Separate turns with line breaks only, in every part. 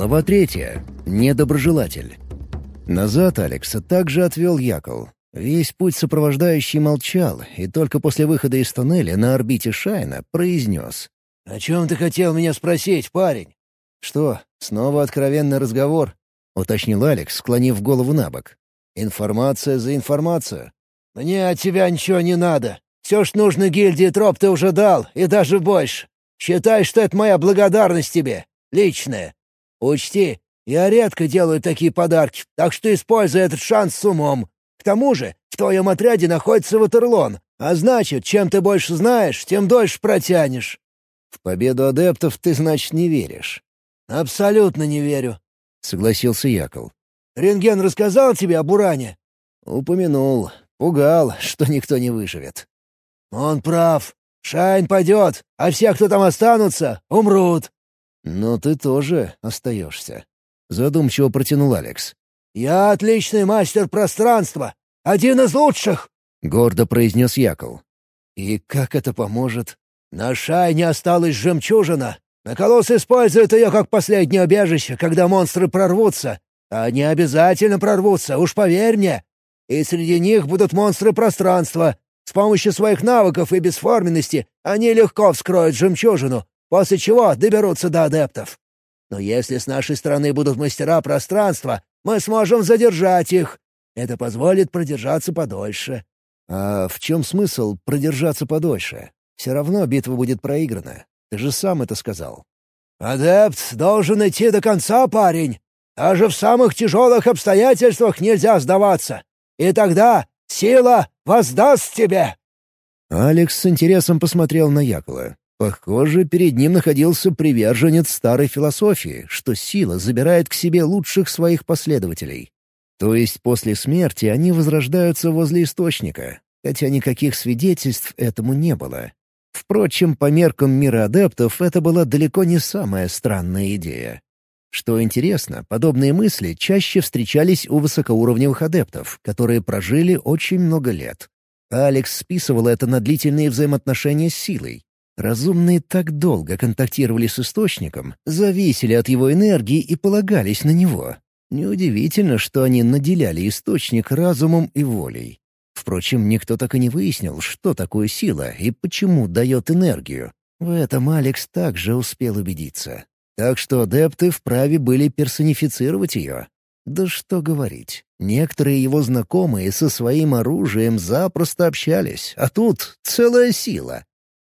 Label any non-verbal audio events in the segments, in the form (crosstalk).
Глава третья. Недоброжелатель. Назад Алекса также отвел Якол. Весь путь сопровождающий молчал, и только после выхода из тоннеля на орбите Шайна произнес.
«О чем ты хотел меня спросить, парень?»
«Что, снова откровенный разговор?» — уточнил Алекс, склонив голову на бок. «Информация за информацию».
«Мне от тебя ничего не надо. Все, что нужно гильдии троп, ты уже дал, и даже больше. Считай, что это моя благодарность тебе. Личная. Учти, я редко делаю такие подарки, так что используй этот шанс с умом. К тому же, в твоем отряде находится Ватерлон, а значит, чем ты больше знаешь, тем дольше протянешь».
«В победу адептов ты, значит, не веришь?»
«Абсолютно не верю», —
согласился Якол.
«Рентген рассказал тебе об уране?»
«Упомянул. Пугал, что никто не выживет».
«Он прав. Шайн пойдет, а все, кто там останутся, умрут».
«Но ты тоже остаешься», — задумчиво протянул Алекс.
«Я отличный мастер пространства! Один из лучших!» — гордо произнес Яков.
«И как это поможет?»
«На шайне осталась жемчужина. Наколос использует ее как последнее убежище, когда монстры прорвутся. Они обязательно прорвутся, уж поверь мне. И среди них будут монстры пространства. С помощью своих навыков и бесформенности они легко вскроют жемчужину, после чего доберутся до адептов. Но если с нашей стороны будут мастера пространства, мы сможем задержать их. Это позволит продержаться подольше».
«А в чем смысл продержаться подольше? Все равно битва будет проиграна. Ты же сам это сказал».
«Адепт должен идти до конца, парень. Даже в самых тяжелых обстоятельствах нельзя сдаваться. И тогда сила воздаст тебе».
Алекс с интересом посмотрел на Якола. Похоже, перед ним находился приверженец старой философии, что сила забирает к себе лучших своих последователей. То есть после смерти они возрождаются возле источника, хотя никаких свидетельств этому не было. Впрочем, по меркам мира адептов это была далеко не самая странная идея. Что интересно, подобные мысли чаще встречались у высокоуровневых адептов, которые прожили очень много лет. Алекс списывал это на длительные взаимоотношения с силой, Разумные так долго контактировали с Источником, зависели от его энергии и полагались на него. Неудивительно, что они наделяли Источник разумом и волей. Впрочем, никто так и не выяснил, что такое сила и почему дает энергию. В этом Алекс также успел убедиться. Так что адепты вправе были персонифицировать ее. Да что говорить, некоторые его знакомые со своим оружием запросто общались, а тут целая сила.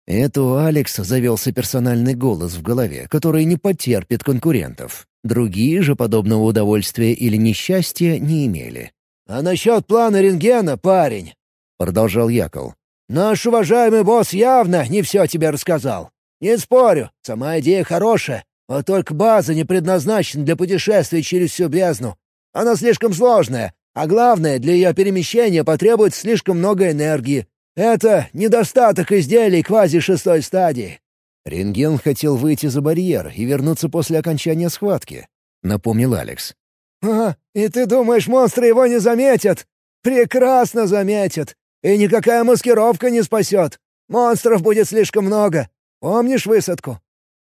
Это у Алекса завелся персональный голос в голове, который не потерпит конкурентов. Другие же подобного удовольствия или несчастья не имели.
«А насчет плана рентгена, парень?» — продолжал Яков. «Наш уважаемый босс явно не все тебе рассказал. Не спорю, сама идея хорошая, а только база не предназначена для путешествий через всю бездну. Она слишком сложная, а главное, для ее перемещения потребуется слишком много энергии. Это недостаток изделий квази-шестой стадии».
«Рентген хотел выйти за барьер и вернуться после окончания схватки», — напомнил Алекс.
«А, и ты думаешь, монстры его не заметят? Прекрасно заметят. И никакая маскировка не спасет. Монстров будет слишком много. Помнишь высадку?»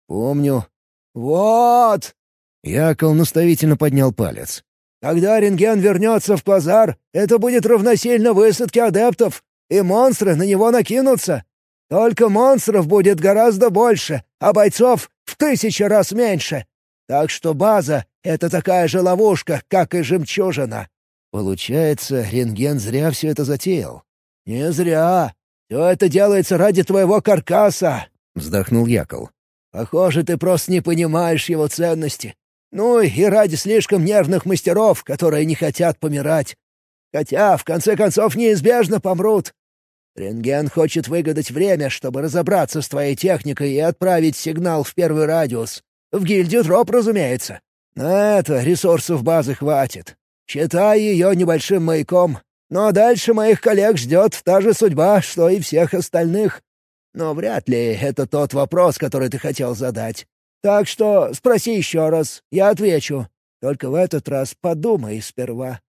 «Помню».
«Вот!»
Якол наставительно поднял палец.
«Когда рентген вернется в Плазар, это будет равносильно высадке адептов и монстры на него накинутся. Только монстров будет гораздо больше, а бойцов в тысячи раз меньше. Так что база — это такая же ловушка, как и жемчужина».
«Получается, рентген зря все это затеял?»
«Не зря. Все это делается ради твоего каркаса», —
вздохнул Якол.
«Похоже, ты просто не понимаешь его ценности. Ну и ради слишком нервных мастеров, которые не хотят помирать. Хотя, в конце концов, неизбежно помрут. Рентген хочет выгадать время, чтобы разобраться с твоей техникой и отправить сигнал в первый радиус. В гильдию троп, разумеется. На это ресурсов базы хватит. Считай ее небольшим маяком. Но дальше моих коллег ждет та же судьба, что и всех остальных. Но вряд ли это тот вопрос, который ты хотел задать. Так что спроси еще раз, я отвечу. Только в этот раз подумай сперва».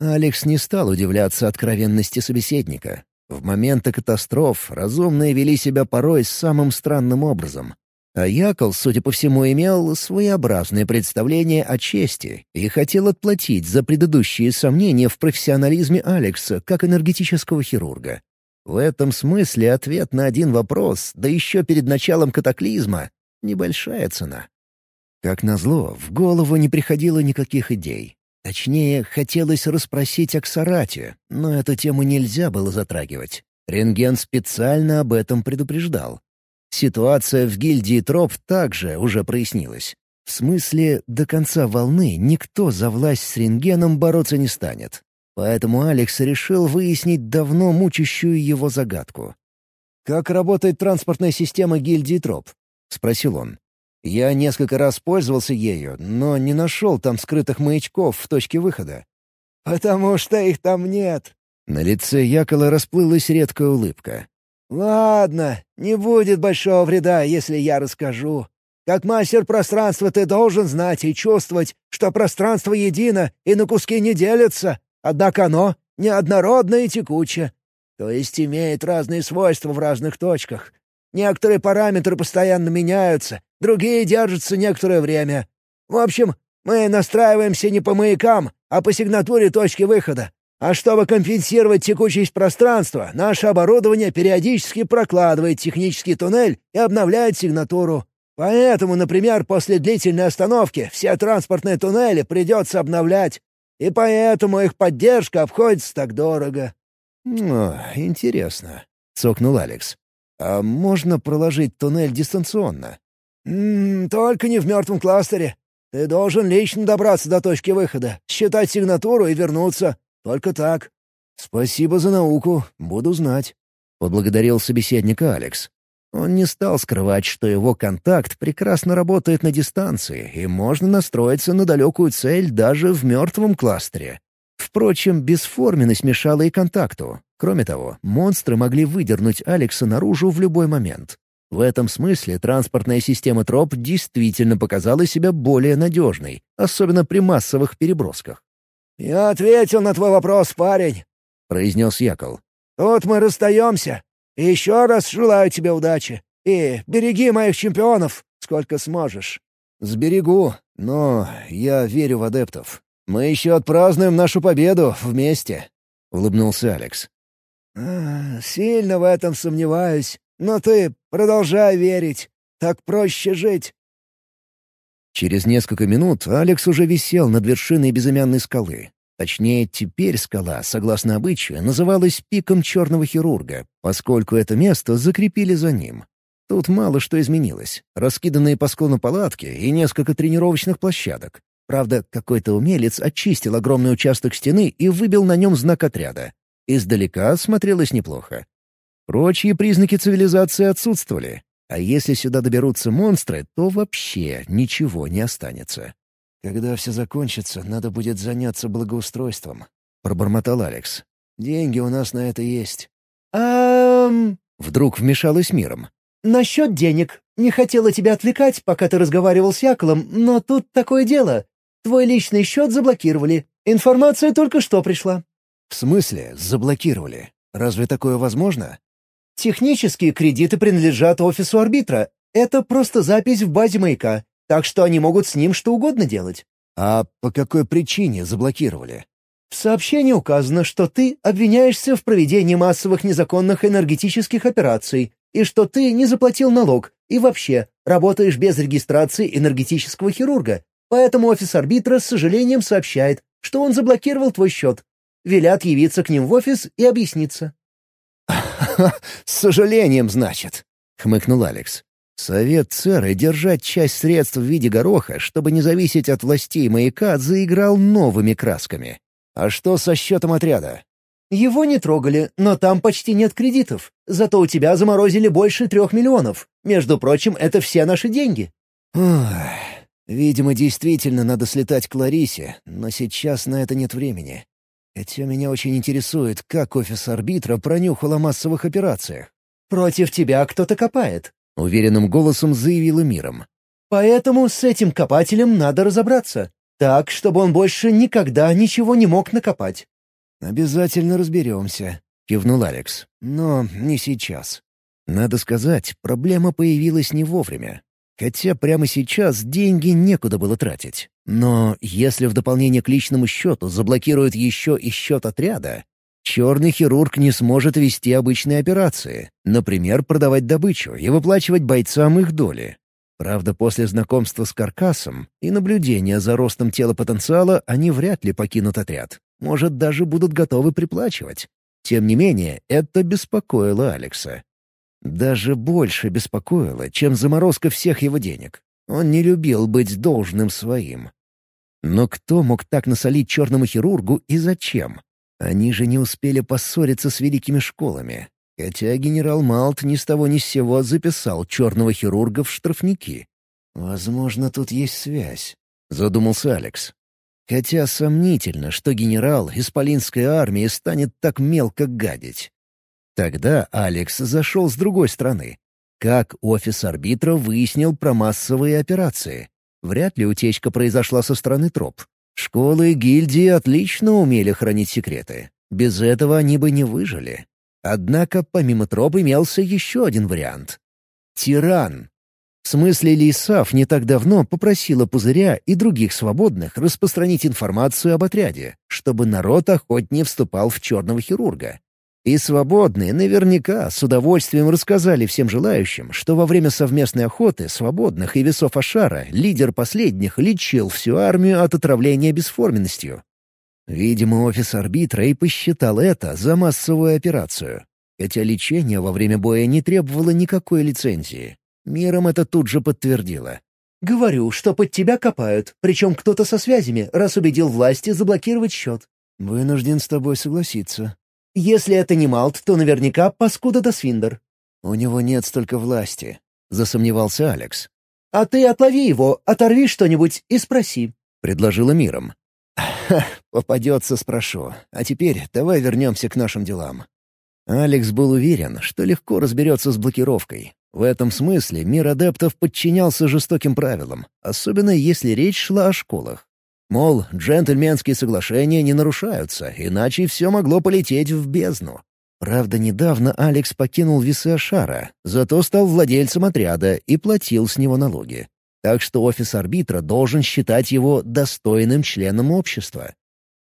Алекс не стал удивляться откровенности собеседника. В моменты катастроф разумные вели себя порой самым странным образом. А Якол, судя по всему, имел своеобразное представление о чести и хотел отплатить за предыдущие сомнения в профессионализме Алекса как энергетического хирурга. В этом смысле ответ на один вопрос, да еще перед началом катаклизма — небольшая цена. Как назло, в голову не приходило никаких идей. Точнее, хотелось расспросить о Ксарате, но эту тему нельзя было затрагивать. Рентген специально об этом предупреждал. Ситуация в гильдии троп также уже прояснилась. В смысле, до конца волны никто за власть с рентгеном бороться не станет. Поэтому Алекс решил выяснить давно мучащую его загадку. «Как работает транспортная система гильдии троп?» — спросил он. «Я несколько раз пользовался ею, но не нашел там скрытых маячков в точке выхода».
«Потому что их там нет».
На лице Якола расплылась редкая улыбка.
«Ладно, не будет большого вреда, если я расскажу. Как мастер пространства ты должен знать и чувствовать, что пространство едино и на куски не делится, однако оно неоднородно и текуче, то есть имеет разные свойства в разных точках. Некоторые параметры постоянно меняются, другие держатся некоторое время. В общем, мы настраиваемся не по маякам, а по сигнатуре точки выхода. А чтобы компенсировать текучесть пространства, наше оборудование периодически прокладывает технический туннель и обновляет сигнатуру. Поэтому, например, после длительной остановки все транспортные туннели придется обновлять. И поэтому их поддержка обходится так дорого».
«О, интересно», — цокнул Алекс. «А можно проложить туннель дистанционно?»
«М -м, «Только не в мертвом кластере. Ты должен лично добраться до точки выхода, считать сигнатуру и вернуться. Только так».
«Спасибо за науку, буду знать», — поблагодарил собеседника Алекс. Он не стал скрывать, что его контакт прекрасно работает на дистанции, и можно настроиться на далекую цель даже в мертвом кластере. Впрочем, бесформенность мешала и контакту. Кроме того, монстры могли выдернуть Алекса наружу в любой момент. В этом смысле транспортная система троп действительно показала себя более надежной, особенно при массовых перебросках.
«Я ответил на твой вопрос, парень», — произнес Якол. «Тут мы расстаемся. еще раз желаю тебе удачи. И береги моих чемпионов, сколько сможешь».
«Сберегу, но я верю в адептов. Мы еще отпразднуем нашу победу вместе», — улыбнулся Алекс.
А, «Сильно в этом сомневаюсь, но ты продолжай верить. Так проще жить.
Через несколько минут Алекс уже висел над вершиной безымянной скалы. Точнее, теперь скала, согласно обычаю, называлась пиком черного хирурга, поскольку это место закрепили за ним. Тут мало что изменилось. Раскиданные по склону палатки и несколько тренировочных площадок. Правда, какой-то умелец очистил огромный участок стены и выбил на нем знак отряда. Издалека смотрелось неплохо. Прочие признаки цивилизации отсутствовали. А если сюда доберутся монстры, то вообще ничего не останется. «Когда все закончится, надо будет заняться благоустройством», — пробормотал Алекс. «Деньги у нас на это есть».
«Ам...»
— вдруг вмешалась миром.
«Насчет денег. Не хотела тебя отвлекать, пока ты разговаривал с Яколом, но тут такое дело. Твой личный счет заблокировали. Информация только что пришла».
«В смысле заблокировали? Разве такое возможно?»
Технические кредиты принадлежат офису арбитра. Это просто запись в базе маяка, так что они могут с ним что угодно делать.
А по какой причине заблокировали?
В сообщении указано, что ты обвиняешься в проведении массовых незаконных энергетических операций и что ты не заплатил налог и вообще работаешь без регистрации энергетического хирурга. Поэтому офис арбитра с сожалением сообщает, что он заблокировал твой счет. Велят явиться к ним в офис и объясниться. (laughs)
с сожалением, значит», — хмыкнул Алекс. Совет Церы держать часть средств в виде гороха, чтобы не зависеть от властей маяка, заиграл новыми красками. А что со счетом отряда?
Его не трогали, но там почти нет кредитов. Зато у тебя заморозили больше трех миллионов. Между прочим, это все наши деньги.
Ох, видимо, действительно надо слетать к Ларисе, но сейчас на это нет времени. Хотя меня очень интересует, как офис арбитра пронюхал о массовых операциях.
«Против тебя кто-то копает», —
уверенным голосом заявила миром.
«Поэтому с этим копателем надо разобраться. Так, чтобы он больше никогда ничего не мог накопать».
«Обязательно разберемся», — кивнул Алекс. «Но не сейчас. Надо сказать, проблема появилась не вовремя. Хотя прямо сейчас деньги некуда было тратить. Но если в дополнение к личному счету заблокируют еще и счет отряда, черный хирург не сможет вести обычные операции, например, продавать добычу и выплачивать бойцам их доли. Правда, после знакомства с каркасом и наблюдения за ростом тела потенциала они вряд ли покинут отряд. Может, даже будут готовы приплачивать. Тем не менее, это беспокоило Алекса. Даже больше беспокоило, чем заморозка всех его денег. Он не любил быть должным своим. Но кто мог так насолить черному хирургу и зачем? Они же не успели поссориться с великими школами. Хотя генерал Малт ни с того ни с сего записал черного хирурга в штрафники. «Возможно, тут есть связь», — задумался Алекс. Хотя сомнительно, что генерал Исполинской армии станет так мелко гадить. Тогда Алекс зашел с другой стороны. Как офис арбитра выяснил про массовые операции. Вряд ли утечка произошла со стороны троп. Школы и гильдии отлично умели хранить секреты. Без этого они бы не выжили. Однако помимо троп имелся еще один вариант. Тиран. В смысле Лисав не так давно попросила Пузыря и других свободных распространить информацию об отряде, чтобы народ охотнее вступал в черного хирурга. И свободные наверняка с удовольствием рассказали всем желающим, что во время совместной охоты свободных и весов Ашара лидер последних лечил всю армию от отравления бесформенностью. Видимо, офис арбитра и посчитал это за массовую операцию. Хотя лечение во время боя не требовало никакой лицензии. Миром это тут же подтвердило.
«Говорю, что под тебя копают, причем кто-то со связями, раз убедил власти заблокировать счет».
«Вынужден с тобой согласиться»,
если это не Малт, то наверняка паскуда до Свиндер.
«У него нет столько власти», — засомневался Алекс.
«А ты отлови его, оторви что-нибудь и спроси», —
предложила миром. «Ха, попадется, спрошу. А теперь давай вернемся к нашим делам». Алекс был уверен, что легко разберется с блокировкой. В этом смысле мир адептов подчинялся жестоким правилам, особенно если речь шла о школах. Мол, джентльменские соглашения не нарушаются, иначе все могло полететь в бездну. Правда, недавно Алекс покинул весы Ашара, зато стал владельцем отряда и платил с него налоги. Так что офис арбитра должен считать его достойным членом общества.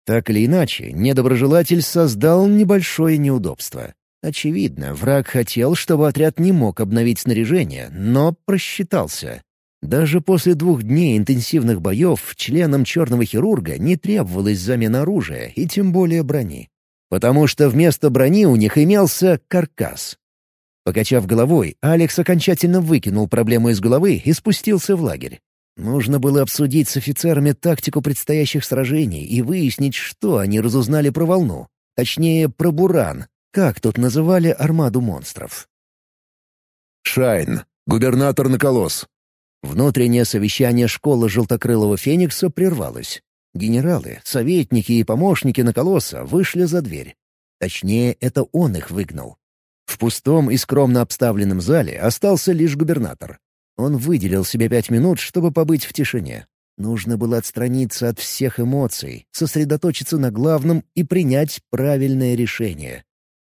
Так или иначе, недоброжелатель создал небольшое неудобство. Очевидно, враг хотел, чтобы отряд не мог обновить снаряжение, но просчитался. Даже после двух дней интенсивных боев членам черного хирурга не требовалась замена оружия и тем более брони. Потому что вместо брони у них имелся каркас. Покачав головой, Алекс окончательно выкинул проблему из головы и спустился в лагерь. Нужно было обсудить с офицерами тактику предстоящих сражений и выяснить, что они разузнали про волну. Точнее, про буран, как тут называли армаду монстров.
«Шайн, губернатор Наколос,
Внутреннее совещание школы Желтокрылого Феникса прервалось. Генералы, советники и помощники Наколоса вышли за дверь. Точнее, это он их выгнал. В пустом и скромно обставленном зале остался лишь губернатор. Он выделил себе пять минут, чтобы побыть в тишине. Нужно было отстраниться от всех эмоций, сосредоточиться на главном и принять правильное решение.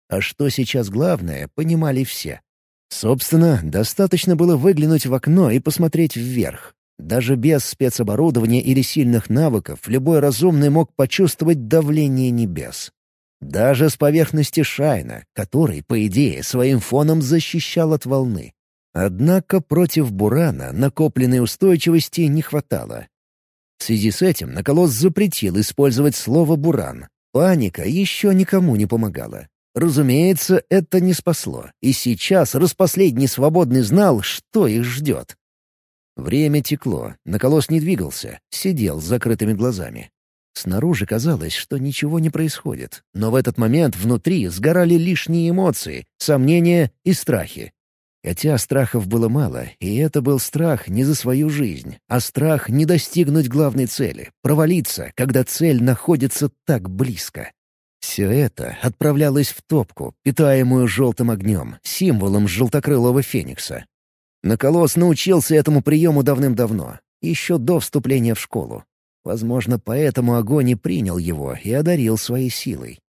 А что сейчас главное, понимали все. Собственно, достаточно было выглянуть в окно и посмотреть вверх. Даже без спецоборудования или сильных навыков любой разумный мог почувствовать давление небес. Даже с поверхности Шайна, который, по идее, своим фоном защищал от волны. Однако против Бурана накопленной устойчивости не хватало. В связи с этим Наколос запретил использовать слово «буран». Паника еще никому не помогала. Разумеется, это не спасло, и сейчас распоследний свободный знал, что их ждет. Время текло, Наколос не двигался, сидел с закрытыми глазами. Снаружи казалось, что ничего не происходит, но в этот момент внутри сгорали лишние эмоции, сомнения и страхи. Хотя страхов было мало, и это был страх не за свою жизнь, а страх не достигнуть главной цели, провалиться, когда цель находится так близко. Все это отправлялось в топку, питаемую желтым огнем, символом желтокрылого феникса. Наколос научился этому приему давным-давно, еще до вступления в школу. Возможно, поэтому огонь и принял его и одарил своей силой.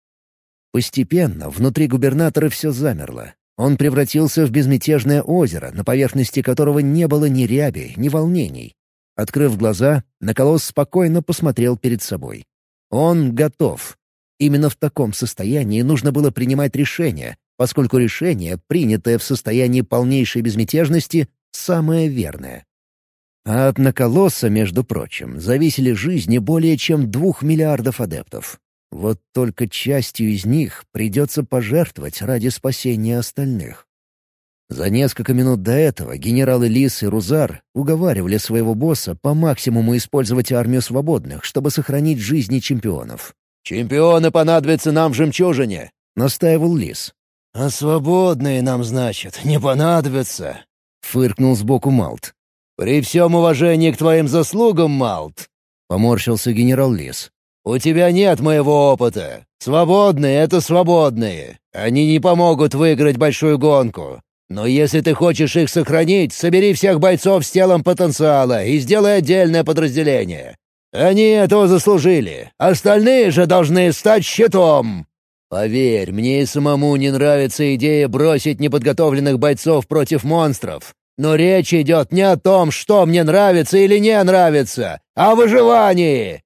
Постепенно внутри губернатора все замерло. Он превратился в безмятежное озеро, на поверхности которого не было ни ряби, ни волнений. Открыв глаза, Наколос спокойно посмотрел перед собой. Он готов. Именно в таком состоянии нужно было принимать решение, поскольку решение, принятое в состоянии полнейшей безмятежности, самое верное. А от Наколоса, между прочим, зависели жизни более чем двух миллиардов адептов. Вот только частью из них придется пожертвовать ради спасения остальных. За несколько минут до этого генералы Лис и Рузар уговаривали своего босса по максимуму использовать армию свободных, чтобы сохранить жизни чемпионов.
«Чемпионы понадобятся нам в жемчужине», —
настаивал Лис.
«А свободные нам, значит, не понадобятся», —
фыркнул сбоку Малт.
«При всем уважении к твоим заслугам, Малт», — поморщился генерал Лис. «У тебя нет моего опыта. Свободные — это свободные. Они не помогут выиграть большую гонку. Но если ты хочешь их сохранить, собери всех бойцов с телом потенциала и сделай отдельное подразделение. Они этого заслужили. Остальные же должны стать щитом. Поверь, мне и самому не нравится идея бросить неподготовленных бойцов против монстров. Но речь идет не о том, что мне нравится или не нравится, а о выживании.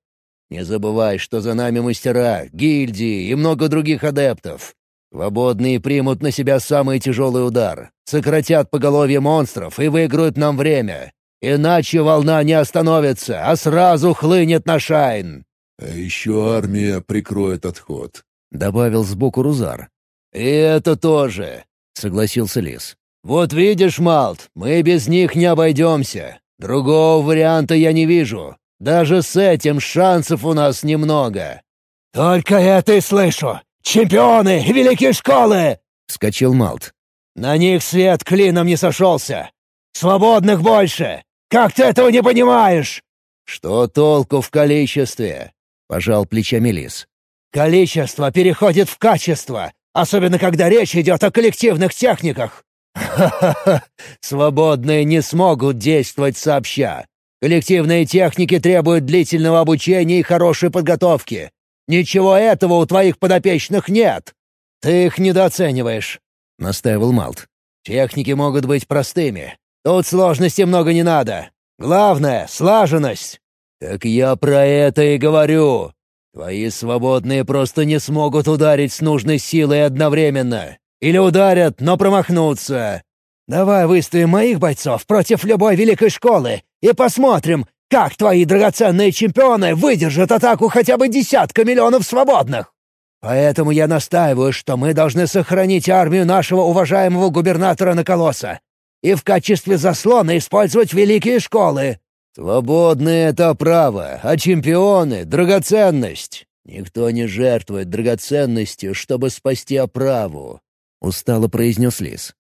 Не забывай, что за нами мастера, гильдии и много других адептов. Свободные примут на себя самый тяжелый удар, сократят поголовье монстров и выиграют нам время. Иначе волна не остановится, а сразу хлынет на Шайн».
«А еще армия прикроет отход», —
добавил сбоку Рузар.
«И это тоже», — согласился Лис. «Вот видишь, Малт, мы без них не обойдемся. Другого варианта я не вижу. Даже с этим шансов у нас немного». «Только это и слышу. «Чемпионы! Великие школы!» — вскочил Малт. «На них свет клином не сошелся! Свободных больше! Как ты этого не понимаешь?» «Что толку в количестве?» — пожал плечами Лис. «Количество переходит в качество, особенно когда речь идет о коллективных техниках. Ха-ха-ха! Свободные не смогут действовать сообща. Коллективные техники требуют длительного обучения и хорошей подготовки. Ничего этого у твоих подопечных нет. Ты их недооцениваешь», — настаивал Малт. «Техники могут быть простыми. Тут сложности много не надо. Главное — слаженность». «Так я про это и говорю. Твои свободные просто не смогут ударить с нужной силой одновременно. Или ударят, но промахнутся. Давай выставим моих бойцов против любой великой школы и посмотрим, как твои драгоценные чемпионы выдержат атаку хотя бы десятка миллионов свободных? Поэтому я настаиваю, что мы должны сохранить армию нашего уважаемого губернатора Наколоса и в качестве заслона использовать великие школы. Свободные — это право, а чемпионы — драгоценность. Никто не жертвует драгоценностью, чтобы спасти оправу», — устало произнес Лис.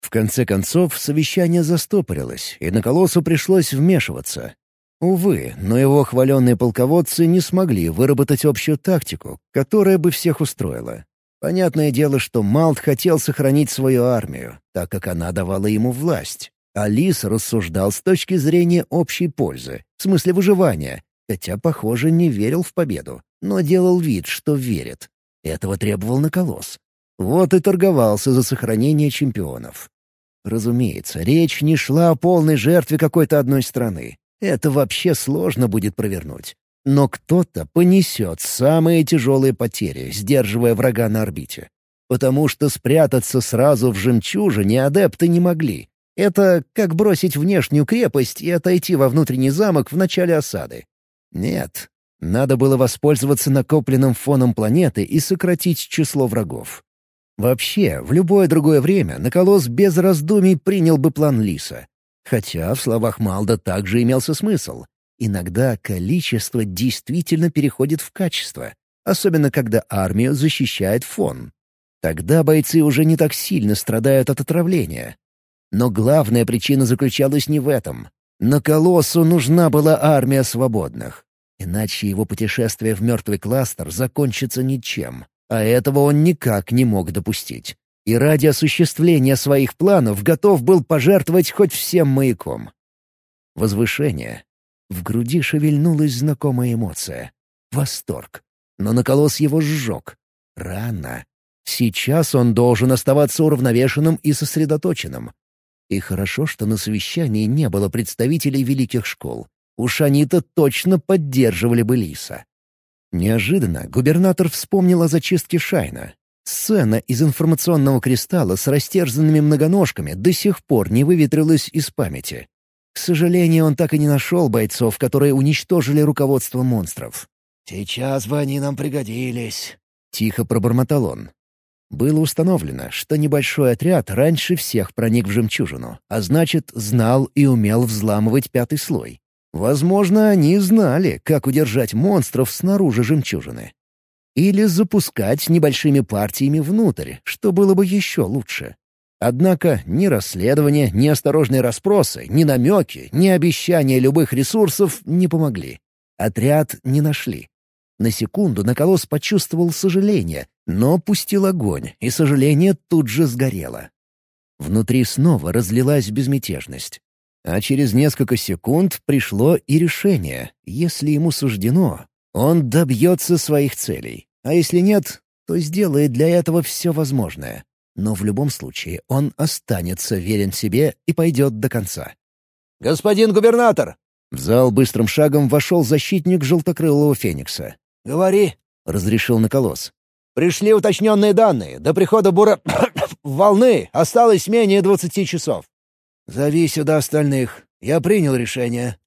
В конце концов, совещание застопорилось, и на колоссу пришлось вмешиваться. Увы, но его хваленные полководцы не смогли выработать общую тактику, которая бы всех устроила. Понятное дело, что Малт хотел сохранить свою армию, так как она давала ему власть. А Лис рассуждал с точки зрения общей пользы, в смысле выживания, хотя, похоже, не верил в победу, но делал вид, что верит. Этого требовал Наколос. Вот и торговался за сохранение чемпионов. Разумеется, речь не шла о полной жертве какой-то одной страны. Это вообще сложно будет провернуть. Но кто-то понесет самые тяжелые потери, сдерживая врага на орбите. Потому что спрятаться сразу в жемчужине адепты не могли. Это как бросить внешнюю крепость и отойти во внутренний замок в начале осады. Нет, надо было воспользоваться накопленным фоном планеты и сократить число врагов. Вообще, в любое другое время Наколос без раздумий принял бы план Лиса. Хотя в словах Малда также имелся смысл. Иногда количество действительно переходит в качество, особенно когда армию защищает фон. Тогда бойцы уже не так сильно страдают от отравления. Но главная причина заключалась не в этом. На Колоссу нужна была армия свободных. Иначе его путешествие в мертвый кластер закончится ничем, а этого он никак не мог допустить и ради осуществления своих планов готов был пожертвовать хоть всем маяком. Возвышение. В груди шевельнулась знакомая эмоция. Восторг. Но наколос его сжег. Рано. Сейчас он должен оставаться уравновешенным и сосредоточенным. И хорошо, что на совещании не было представителей великих школ. Уж они-то точно поддерживали бы Лиса. Неожиданно губернатор вспомнил о зачистке Шайна. Сцена из информационного кристалла с растерзанными многоножками до сих пор не выветрилась из памяти. К сожалению, он так и не нашел бойцов, которые уничтожили руководство монстров.
«Сейчас бы они нам пригодились», —
тихо пробормотал он. Было установлено, что небольшой отряд раньше всех проник в жемчужину, а значит, знал и умел взламывать пятый слой. Возможно, они знали, как удержать монстров снаружи жемчужины. Или запускать небольшими партиями внутрь, что было бы еще лучше. Однако ни расследование, ни осторожные расспросы, ни намеки, ни обещания любых ресурсов не помогли. Отряд не нашли. На секунду Наколос почувствовал сожаление, но пустил огонь, и сожаление тут же сгорело. Внутри снова разлилась безмятежность. А через несколько секунд пришло и решение. Если ему суждено, он добьется своих целей. А если нет, то сделает для этого все возможное. Но в любом случае он останется верен себе и пойдет до конца.
«Господин губернатор!»
В зал быстрым шагом вошел защитник желтокрылого феникса.
«Говори», — разрешил Наколос. «Пришли уточненные данные. До прихода бура... (coughs) волны осталось менее двадцати часов. «Зови сюда остальных. Я принял решение».